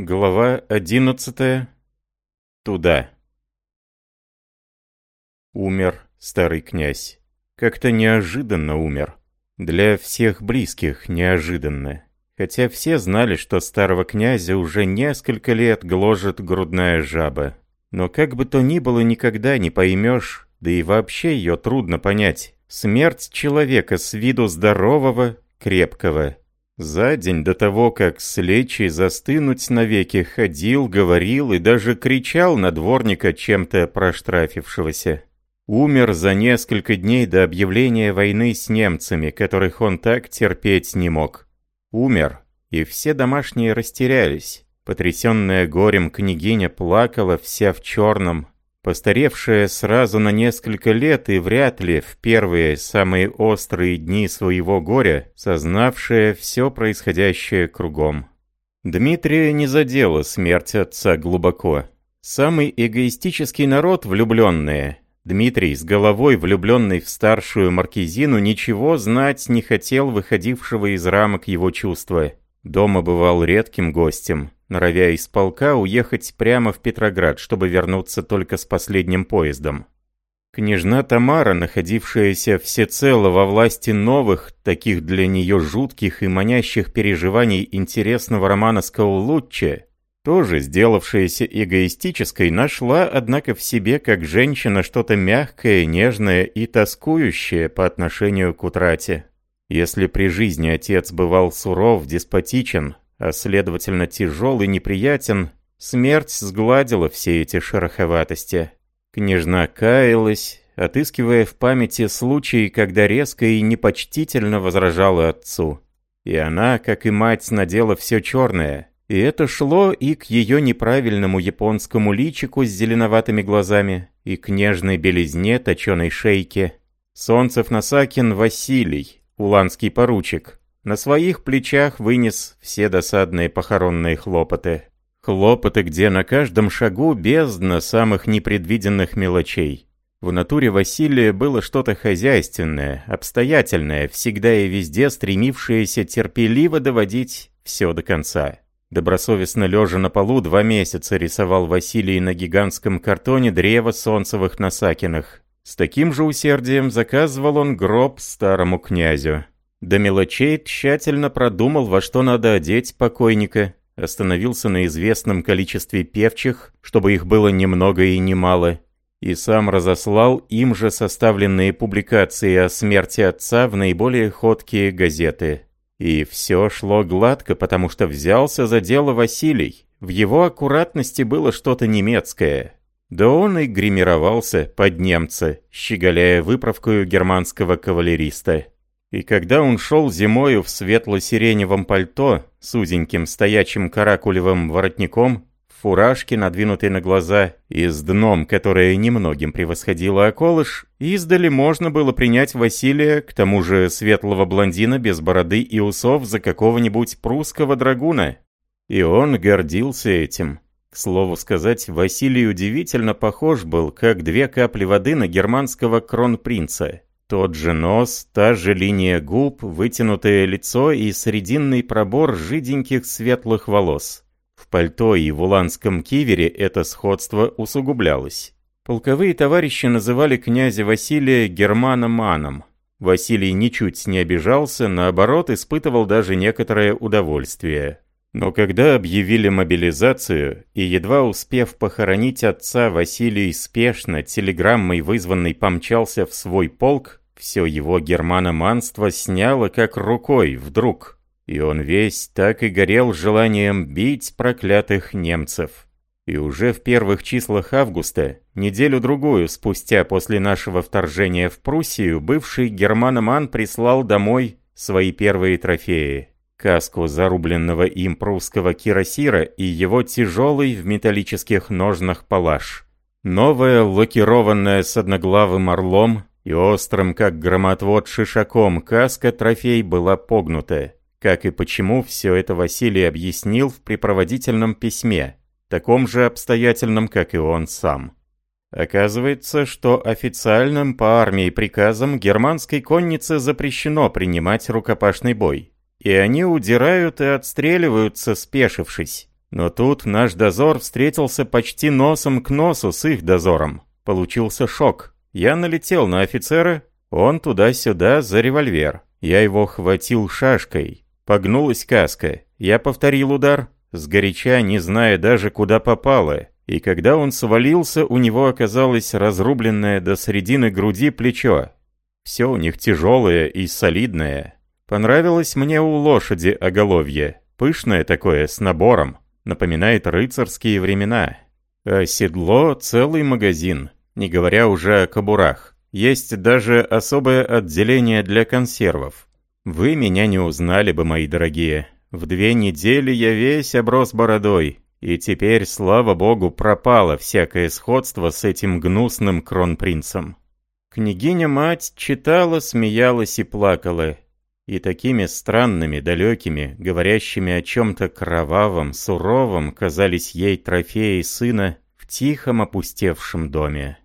Глава одиннадцатая. Туда. Умер старый князь. Как-то неожиданно умер. Для всех близких неожиданно. Хотя все знали, что старого князя уже несколько лет гложет грудная жаба. Но как бы то ни было, никогда не поймешь, да и вообще ее трудно понять. Смерть человека с виду здорового, крепкого, за день до того, как слечь и застынуть навеки, ходил, говорил и даже кричал на дворника чем-то проштрафившегося. Умер за несколько дней до объявления войны с немцами, которых он так терпеть не мог. Умер, и все домашние растерялись. Потрясенная горем княгиня плакала вся в черном, постаревшая сразу на несколько лет и вряд ли в первые самые острые дни своего горя, сознавшая все происходящее кругом. Дмитрия не задела смерть отца глубоко. Самый эгоистический народ влюбленные. Дмитрий, с головой влюбленный в старшую маркизину, ничего знать не хотел выходившего из рамок его чувства. Дома бывал редким гостем норовя из полка уехать прямо в Петроград, чтобы вернуться только с последним поездом. Княжна Тамара, находившаяся всецело во власти новых, таких для нее жутких и манящих переживаний интересного романа Скаулуччи, тоже сделавшаяся эгоистической, нашла, однако, в себе как женщина что-то мягкое, нежное и тоскующее по отношению к утрате. Если при жизни отец бывал суров, деспотичен, а следовательно тяжел и неприятен, смерть сгладила все эти шероховатости. Княжна каялась, отыскивая в памяти случаи, когда резко и непочтительно возражала отцу. И она, как и мать, надела все черное. И это шло и к ее неправильному японскому личику с зеленоватыми глазами, и к нежной белизне точеной шейки. Солнцев Насакин Василий, уланский поручик, на своих плечах вынес все досадные похоронные хлопоты. Хлопоты, где на каждом шагу бездна самых непредвиденных мелочей. В натуре Василия было что-то хозяйственное, обстоятельное, всегда и везде стремившееся терпеливо доводить все до конца. Добросовестно лежа на полу два месяца рисовал Василий на гигантском картоне древо солнцевых Насакиных. С таким же усердием заказывал он гроб старому князю. До мелочей тщательно продумал, во что надо одеть покойника, остановился на известном количестве певчих, чтобы их было немного и немало, и сам разослал им же составленные публикации о смерти отца в наиболее ходкие газеты. И все шло гладко, потому что взялся за дело Василий. В его аккуратности было что-то немецкое. Да он и гримировался под немца, щеголяя выправкою германского кавалериста. И когда он шел зимою в светло-сиреневом пальто с узеньким стоячим каракулевым воротником, в фуражке, надвинутой на глаза, и с дном, которое немногим превосходило околыш, издали можно было принять Василия, к тому же светлого блондина без бороды и усов, за какого-нибудь прусского драгуна. И он гордился этим. К слову сказать, Василий удивительно похож был, как две капли воды на германского кронпринца. Тот же нос, та же линия губ, вытянутое лицо и срединный пробор жиденьких светлых волос. В пальто и в уланском кивере это сходство усугублялось. Полковые товарищи называли князя Василия Германом-Маном. Василий ничуть не обижался, наоборот, испытывал даже некоторое удовольствие. Но когда объявили мобилизацию, и едва успев похоронить отца, Василий спешно, телеграммой вызванный, помчался в свой полк, все его германоманство сняло как рукой вдруг, и он весь так и горел желанием бить проклятых немцев. И уже в первых числах августа, неделю-другую спустя после нашего вторжения в Пруссию, бывший германоман прислал домой свои первые трофеи каску зарубленного им прусского кирасира и его тяжелый в металлических ножнах палаш. Новая, лакированная с одноглавым орлом и острым, как громотвод, шишаком, каска-трофей была погнута. Как и почему, все это Василий объяснил в припроводительном письме, таком же обстоятельном, как и он сам. Оказывается, что официальным по армии приказом германской коннице запрещено принимать рукопашный бой и они удирают и отстреливаются, спешившись. Но тут наш дозор встретился почти носом к носу с их дозором. Получился шок. Я налетел на офицера, он туда-сюда за револьвер. Я его хватил шашкой. Погнулась каска. Я повторил удар, сгоряча, не зная даже, куда попало. И когда он свалился, у него оказалось разрубленное до середины груди плечо. Все у них тяжелое и солидное. Понравилось мне у лошади оголовье. Пышное такое, с набором. Напоминает рыцарские времена. А седло — целый магазин, не говоря уже о кобурах. Есть даже особое отделение для консервов. Вы меня не узнали бы, мои дорогие. В две недели я весь оброс бородой, и теперь, слава богу, пропало всякое сходство с этим гнусным кронпринцем. Княгиня-мать читала, смеялась и плакала, и такими странными, далекими, говорящими о чем-то кровавом, суровом казались ей трофеи сына в тихом опустевшем доме.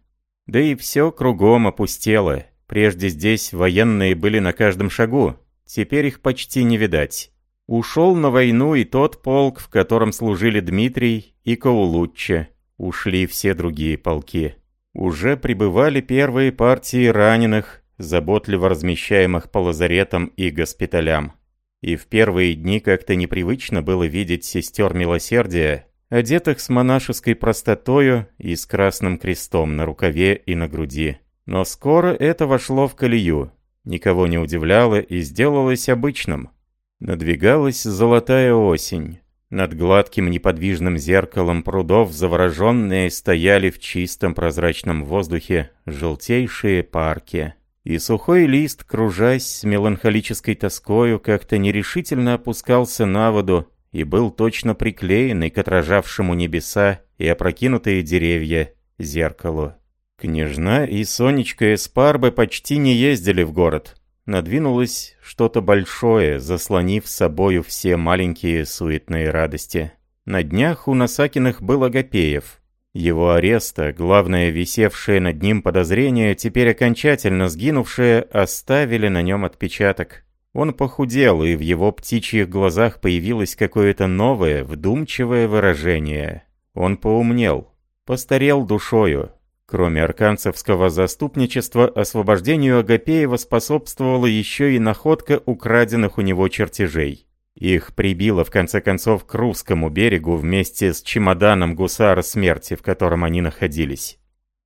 Да и все кругом опустело. Прежде здесь военные были на каждом шагу, теперь их почти не видать. Ушел на войну и тот полк, в котором служили Дмитрий и Каулучче. Ушли все другие полки. Уже прибывали первые партии раненых, заботливо размещаемых по лазаретам и госпиталям. И в первые дни как-то непривычно было видеть сестер милосердия, одетых с монашеской простотою и с красным крестом на рукаве и на груди. Но скоро это вошло в колею, никого не удивляло и сделалось обычным. Надвигалась золотая осень. Над гладким неподвижным зеркалом прудов завороженные стояли в чистом прозрачном воздухе желтейшие парки. И сухой лист, кружась с меланхолической тоскою, как-то нерешительно опускался на воду и был точно приклеенный к отражавшему небеса и опрокинутые деревья зеркалу. Княжна и Сонечка из Парбы почти не ездили в город. Надвинулось что-то большое, заслонив собою все маленькие суетные радости. На днях у Насакиных был Агапеев, его ареста, главное висевшее над ним подозрение, теперь окончательно сгинувшее, оставили на нем отпечаток. Он похудел, и в его птичьих глазах появилось какое-то новое, вдумчивое выражение. Он поумнел, постарел душою. Кроме арканцевского заступничества, освобождению Агапеева способствовала еще и находка украденных у него чертежей. Их прибило в конце концов к русскому берегу вместе с чемоданом гусара смерти, в котором они находились.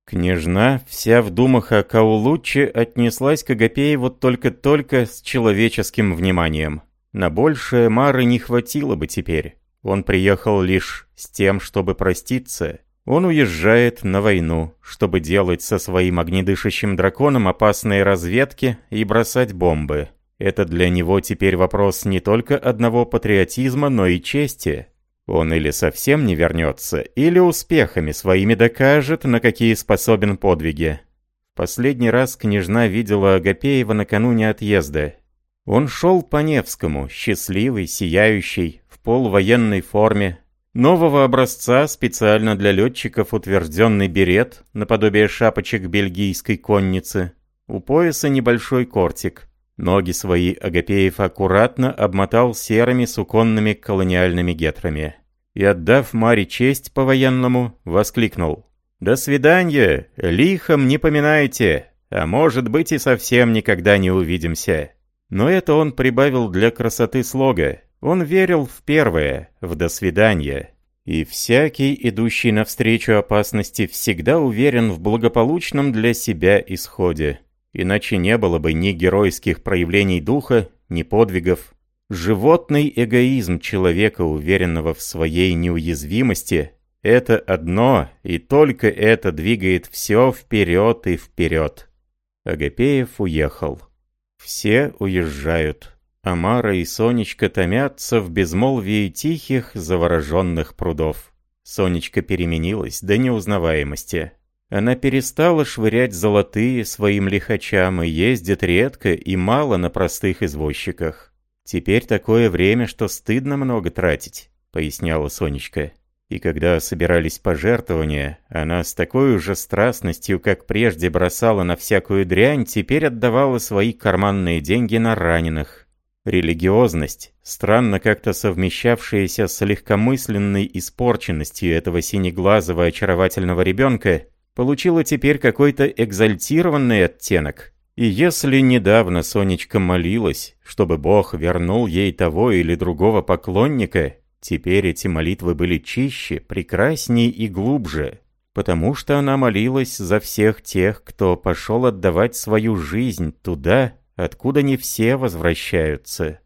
Княжна, вся в думах о Каулучче, отнеслась к Агапееву только-только с человеческим вниманием. На большее Мары не хватило бы теперь. Он приехал лишь с тем, чтобы проститься. Он уезжает на войну, чтобы делать со своим огнедышащим драконом опасные разведки и бросать бомбы. Это для него теперь вопрос не только одного патриотизма, но и чести. Он или совсем не вернется, или успехами своими докажет, на какие способен подвиги. Последний раз княжна видела Агапеева накануне отъезда. Он шел по Невскому, счастливый, сияющий, в полувоенной форме. Нового образца, специально для летчиков утвержденный берет, наподобие шапочек бельгийской конницы. У пояса небольшой кортик. Ноги свои Агапеев аккуратно обмотал серыми суконными колониальными гетрами. И, отдав Маре честь по-военному, воскликнул. «До свидания! Лихом не поминайте! А может быть и совсем никогда не увидимся!» Но это он прибавил для красоты слога. Он верил в первое, в «до свидания». И всякий, идущий навстречу опасности, всегда уверен в благополучном для себя исходе. Иначе не было бы ни геройских проявлений духа, ни подвигов. Животный эгоизм человека, уверенного в своей неуязвимости, это одно, и только это двигает все вперед и вперед. Агапеев уехал. Все уезжают. Амара и Сонечка томятся в безмолвии тихих, завороженных прудов. Сонечка переменилась до неузнаваемости. Она перестала швырять золотые своим лихачам и ездит редко и мало на простых извозчиках. «Теперь такое время, что стыдно много тратить», — поясняла Сонечка. И когда собирались пожертвования, она с такой же страстностью, как прежде бросала на всякую дрянь, теперь отдавала свои карманные деньги на раненых. Религиозность, странно как-то совмещавшаяся с легкомысленной испорченностью этого синеглазого очаровательного ребенка, получила теперь какой-то экзальтированный оттенок. И если недавно Сонечка молилась, чтобы Бог вернул ей того или другого поклонника, теперь эти молитвы были чище, прекрасней и глубже, потому что она молилась за всех тех, кто пошел отдавать свою жизнь туда, откуда не все возвращаются.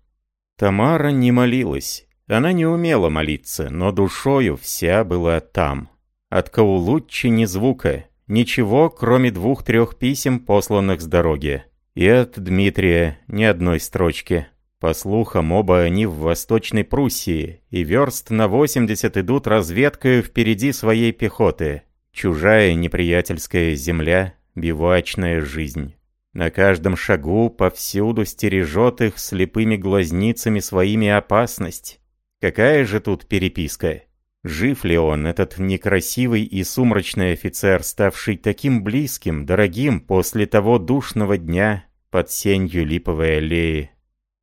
Тамара не молилась. Она не умела молиться, но душою вся была там. От Каулуччи ни звука, ничего, кроме двух-трех писем, посланных с дороги. И от Дмитрия ни одной строчки. По слухам, оба они в Восточной Пруссии, и верст на 80 идут разведкою впереди своей пехоты. Чужая неприятельская земля, бивуачная жизнь. На каждом шагу повсюду стережет их слепыми глазницами своими опасность. Какая же тут переписка? Жив ли он, этот некрасивый и сумрачный офицер, ставший таким близким, дорогим после того душного дня под сенью липовой аллеи?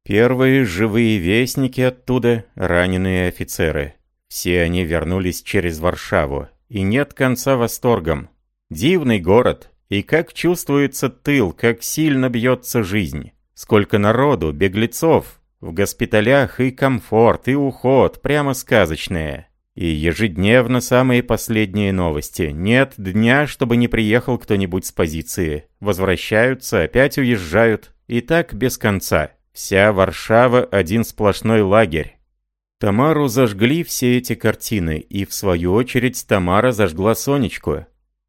Первые живые вестники оттуда — раненые офицеры. Все они вернулись через Варшаву, и нет конца восторгом. Дивный город, и как чувствуется тыл, как сильно бьется жизнь. Сколько народу, беглецов, в госпиталях и комфорт, и уход, прямо сказочные. И ежедневно самые последние новости. Нет дня, чтобы не приехал кто-нибудь с позиции. Возвращаются, опять уезжают. И так без конца. Вся Варшава — один сплошной лагерь. Тамару зажгли все эти картины, и в свою очередь Тамара зажгла Сонечку.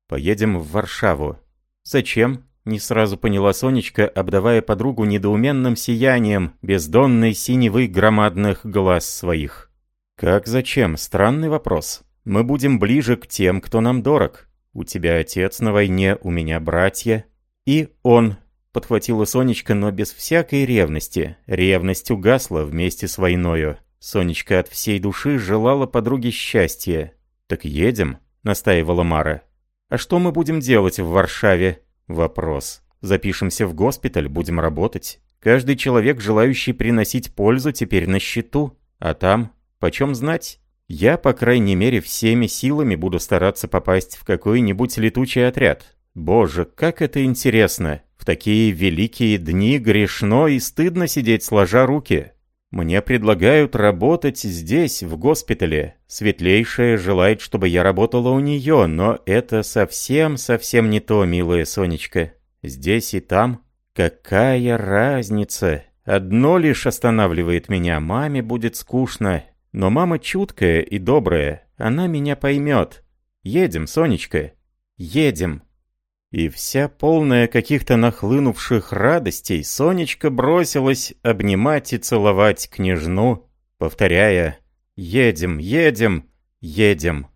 «Поедем в Варшаву. «Зачем?» — не сразу поняла Сонечка, обдавая подругу недоуменным сиянием бездонной синевы громадных глаз своих. «Как зачем? Странный вопрос. Мы будем ближе к тем, кто нам дорог. У тебя отец на войне, у меня братья. И он», — подхватила Сонечка, но без всякой ревности. Ревность угасла вместе с войною. Сонечка от всей души желала подруге счастья. «Так едем?» — настаивала Мара. А что мы будем делать в Варшаве? Вопрос. Запишемся в госпиталь, будем работать. Каждый человек, желающий приносить пользу, теперь на счету. А там, почем знать? Я, по крайней мере, всеми силами буду стараться попасть в какой-нибудь летучий отряд. Боже, как это интересно! В такие великие дни грешно и стыдно сидеть сложа руки. Мне предлагают работать здесь, в госпитале. Светлейшая желает, чтобы я работала у нее, но это совсем-совсем не то, милая Сонечка. Здесь и там. Какая разница? Одно лишь останавливает меня. Маме будет скучно. Но мама чуткая и добрая. Она меня поймет. Едем, Сонечка. Едем. И вся полная каких-то нахлынувших радостей, Сонечка бросилась обнимать и целовать княжну, повторяя «Едем, едем, едем».